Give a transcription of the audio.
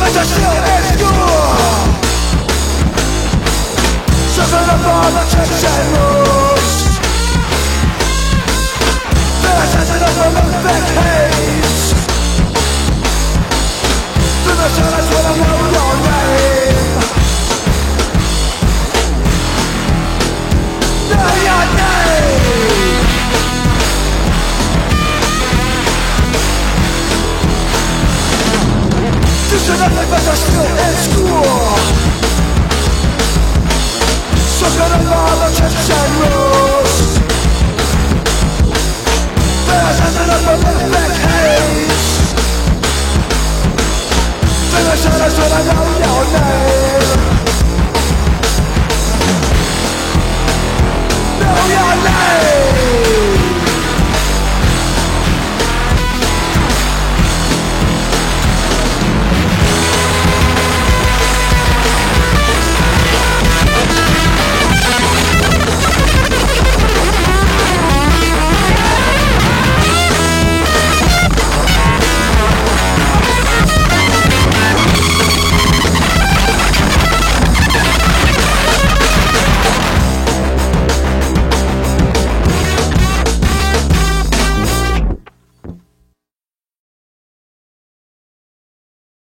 Wasza siła jest góra Przez lewa na czerwono Cause you're nothing but in school So good at all the tricks and rules There's nothing up but perfect haze Finish others when I know your name